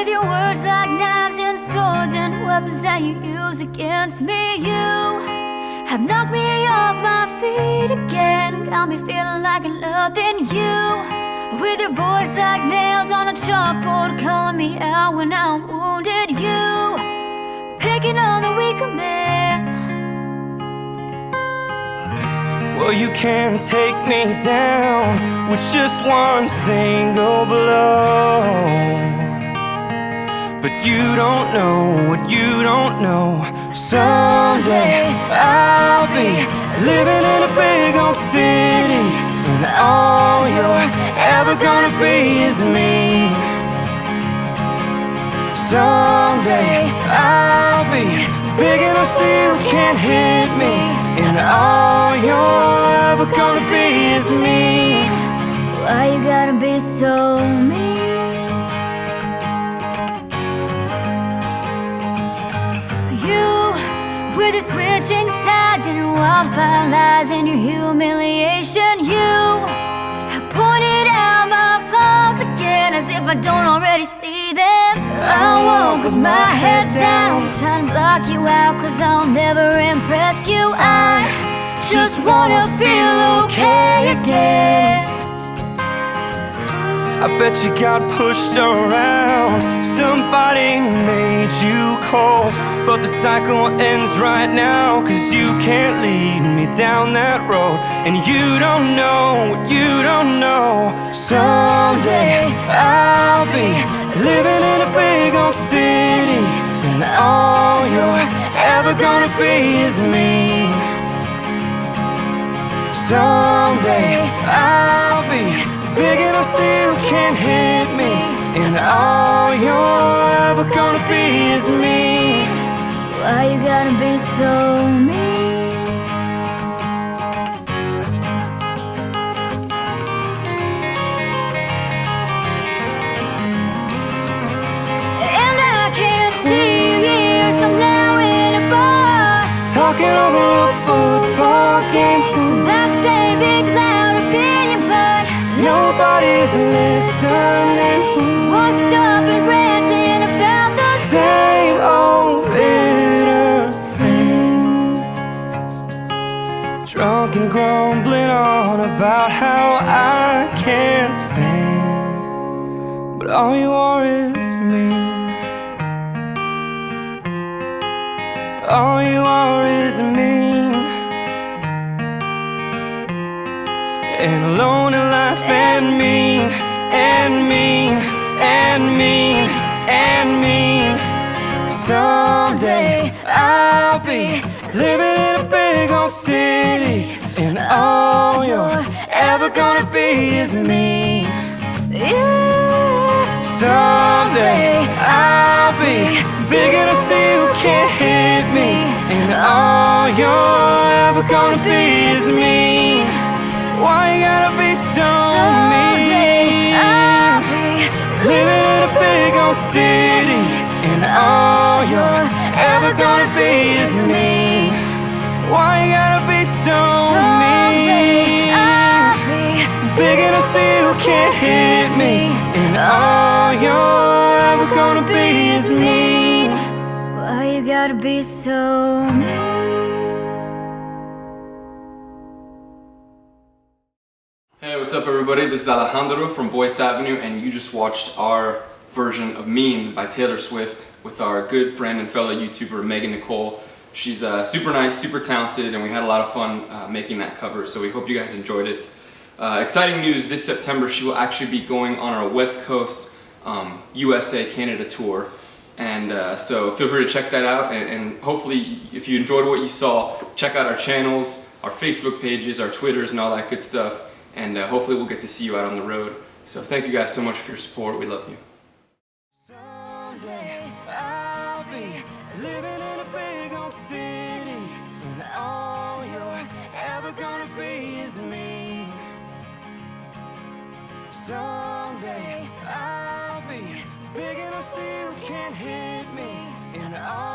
With your words like knives and swords and weapons that you use against me, you have knocked me off my feet again. Got me feeling like nothing you. With your voice like nails on a chalkboard, calling me out when I'm wounded. You picking on the weaker man. Well, you can't take me down with just one single blow. You don't know what you don't know. Someday I'll be living in a big old city, and all you're ever gonna be is me. Someday I'll be big enough so you can't hit me, and all you're ever gonna be is me. Why you gotta be so mean? With your switching sides and your wildfire lies and your humiliation, you have pointed out my flaws again as if I don't already see them. I walk with my head down, trying to block you out, cause I'll never impress you. I just wanna feel okay again. I bet you got pushed around. Somebody made you cold. But the cycle ends right now. Cause you can't lead me down that road. And you don't know what you don't know. Someday I'll be living in a big old city. And all you're ever gonna be is me. Someday I'll be big enough so you can't hit me, and all you're ever gonna be is me. Why you gotta be so mean? And I can't see you now in a bar. Talking over a football game, That's a big loud opinion, but nobody's listening. Drunk and grumbling on about how I can't sing, but all you are is me. All you are is me. And alone in life and mean, and mean, and mean, and mean. Someday I'll be living in a big old city, and all you're ever gonna be is me. yeah. Someday I'll be big enough so you can't hit me, and all you're ever gonna be is me. Why you gotta be so mean? Living in a big old city, and all you're ever gonna be is me. Why you gotta be so Someday mean? Big enough so you can't hit me, and all you're ever gonna be is mean. Why you gotta be so mean? Hey, what's up, everybody? This is Alejandro from Boyce Avenue, and you just watched our version of Mean by Taylor Swift with our good friend and fellow YouTuber Megan Nicole. She's uh, super nice, super talented, and we had a lot of fun uh, making that cover, so we hope you guys enjoyed it. Uh, exciting news this September, she will actually be going on our West Coast um, USA Canada tour. And uh, so feel free to check that out. And, and hopefully, if you enjoyed what you saw, check out our channels, our Facebook pages, our Twitters, and all that good stuff. And uh, hopefully, we'll get to see you out on the road. So thank you guys so much for your support. We love you. Someday I'll be big enough so you can't hit me, and all